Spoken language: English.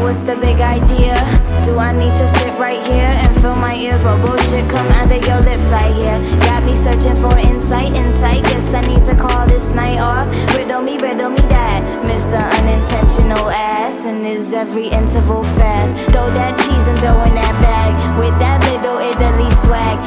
what's the big idea? Do I need to sit right here and fill my ears while bullshit come out of your lips? I hear. Got me searching for insight, insight. Guess I need to call this night off. Riddle me, riddle me that, Mr. Unintentional ass. And is every interval fast? Throw that cheese and throw in that bag with that little Italy swag.